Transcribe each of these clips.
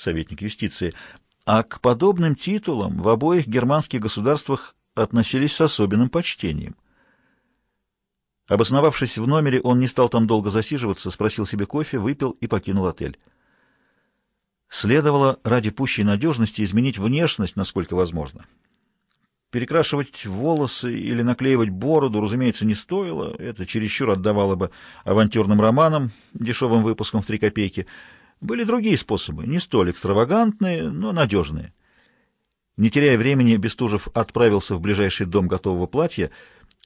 советник юстиции, а к подобным титулам в обоих германских государствах относились с особенным почтением. Обосновавшись в номере, он не стал там долго засиживаться, спросил себе кофе, выпил и покинул отель. Следовало ради пущей надежности изменить внешность, насколько возможно. Перекрашивать волосы или наклеивать бороду, разумеется, не стоило. Это чересчур отдавало бы авантюрным романам, дешевым выпускам в три копейки. Были другие способы, не столь экстравагантные, но надежные. Не теряя времени, Бестужев отправился в ближайший дом готового платья,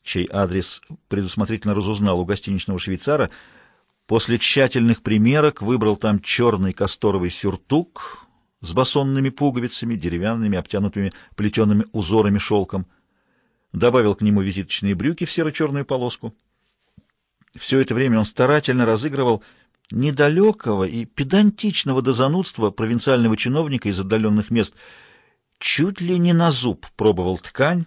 чей адрес предусмотрительно разузнал у гостиничного швейцара. После тщательных примерок выбрал там черный касторовый сюртук, с басонными пуговицами, деревянными, обтянутыми плетеными узорами шелком. Добавил к нему визиточные брюки в серо-черную полоску. Все это время он старательно разыгрывал недалекого и педантичного до занудства провинциального чиновника из отдаленных мест. Чуть ли не на зуб пробовал ткань,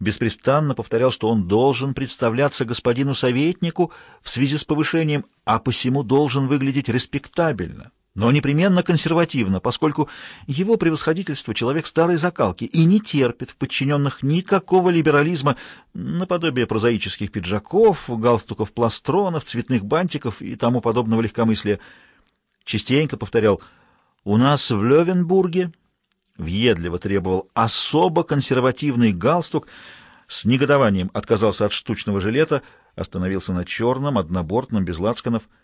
беспрестанно повторял, что он должен представляться господину советнику в связи с повышением, а посему должен выглядеть респектабельно но непременно консервативно, поскольку его превосходительство человек старой закалки и не терпит в подчиненных никакого либерализма наподобие прозаических пиджаков, галстуков пластронов, цветных бантиков и тому подобного легкомыслия. Частенько повторял «У нас в Левенбурге» въедливо требовал особо консервативный галстук, с негодованием отказался от штучного жилета, остановился на черном, однобортном, без лацканов –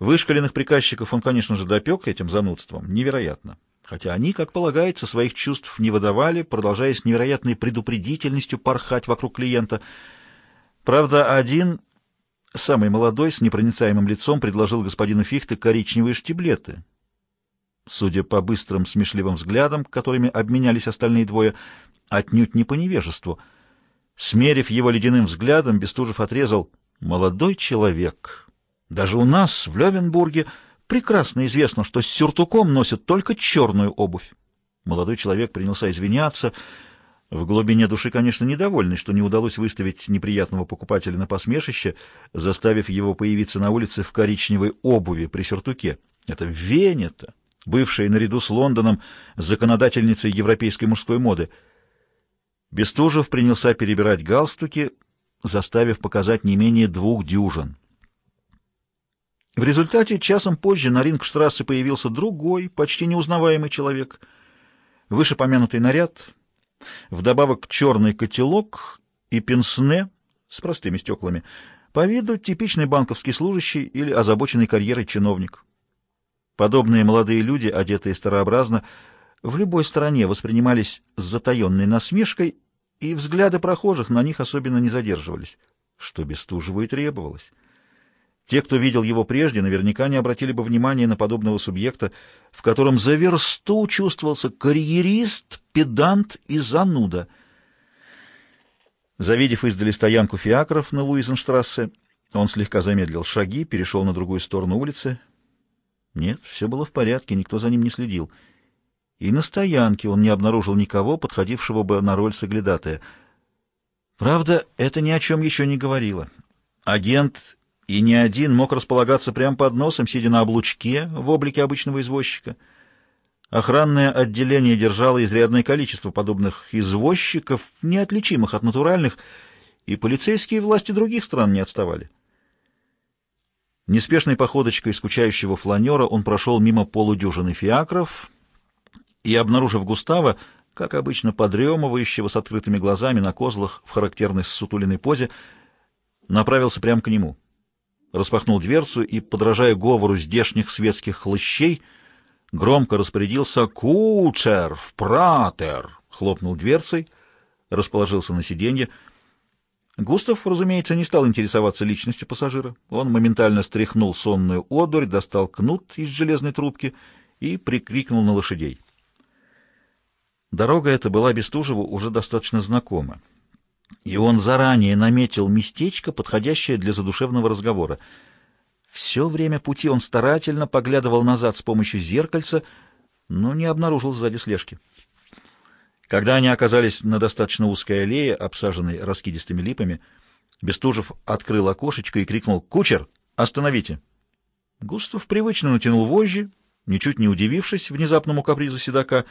Вышкаленных приказчиков он, конечно же, допек этим занудством. Невероятно. Хотя они, как полагается, своих чувств не выдавали, продолжая с невероятной предупредительностью порхать вокруг клиента. Правда, один, самый молодой, с непроницаемым лицом, предложил господину Фихте коричневые штиблеты. Судя по быстрым смешливым взглядам, которыми обменялись остальные двое, отнюдь не по невежеству. Смерив его ледяным взглядом, Бестужев отрезал «Молодой человек, даже у нас, в Левенбурге, прекрасно известно, что с сюртуком носят только черную обувь. Молодой человек принялся извиняться, в глубине души, конечно, недовольный, что не удалось выставить неприятного покупателя на посмешище, заставив его появиться на улице в коричневой обуви при сюртуке. Это Венета, бывшая наряду с Лондоном законодательницей европейской мужской моды. Бестужев принялся перебирать галстуки, заставив показать не менее двух дюжин. В результате часом позже на Рингштрассе появился другой, почти неузнаваемый человек. Вышепомянутый наряд, вдобавок черный котелок и пенсне с простыми стеклами, по виду типичный банковский служащий или озабоченный карьерой чиновник. Подобные молодые люди, одетые старообразно, в любой стране воспринимались с затаенной насмешкой, и взгляды прохожих на них особенно не задерживались, что Бестужеву и требовалось. Те, кто видел его прежде, наверняка не обратили бы внимания на подобного субъекта, в котором за версту чувствовался карьерист, педант и зануда. Завидев издали стоянку фиакров на Луизенштрассе, он слегка замедлил шаги, перешел на другую сторону улицы. Нет, все было в порядке, никто за ним не следил. И на стоянке он не обнаружил никого, подходившего бы на роль соглядатая. Правда, это ни о чем еще не говорило. Агент и ни один мог располагаться прямо под носом, сидя на облучке в облике обычного извозчика. Охранное отделение держало изрядное количество подобных извозчиков, неотличимых от натуральных, и полицейские власти других стран не отставали. Неспешной походочкой скучающего фланера он прошел мимо полудюжины фиакров и, обнаружив Густава, как обычно подремывающего с открытыми глазами на козлах в характерной ссутулиной позе, направился прямо к нему распахнул дверцу и, подражая говору здешних светских хлыщей, громко распорядился «Кучер! В пратер!» хлопнул дверцей, расположился на сиденье. Густав, разумеется, не стал интересоваться личностью пассажира. Он моментально стряхнул сонную одурь, достал кнут из железной трубки и прикрикнул на лошадей. Дорога эта была Бестужеву уже достаточно знакома и он заранее наметил местечко, подходящее для задушевного разговора. Все время пути он старательно поглядывал назад с помощью зеркальца, но не обнаружил сзади слежки. Когда они оказались на достаточно узкой аллее, обсаженной раскидистыми липами, Бестужев открыл окошечко и крикнул «Кучер, остановите!». Густав привычно натянул вожжи Ничуть не удивившись внезапному капризу седока,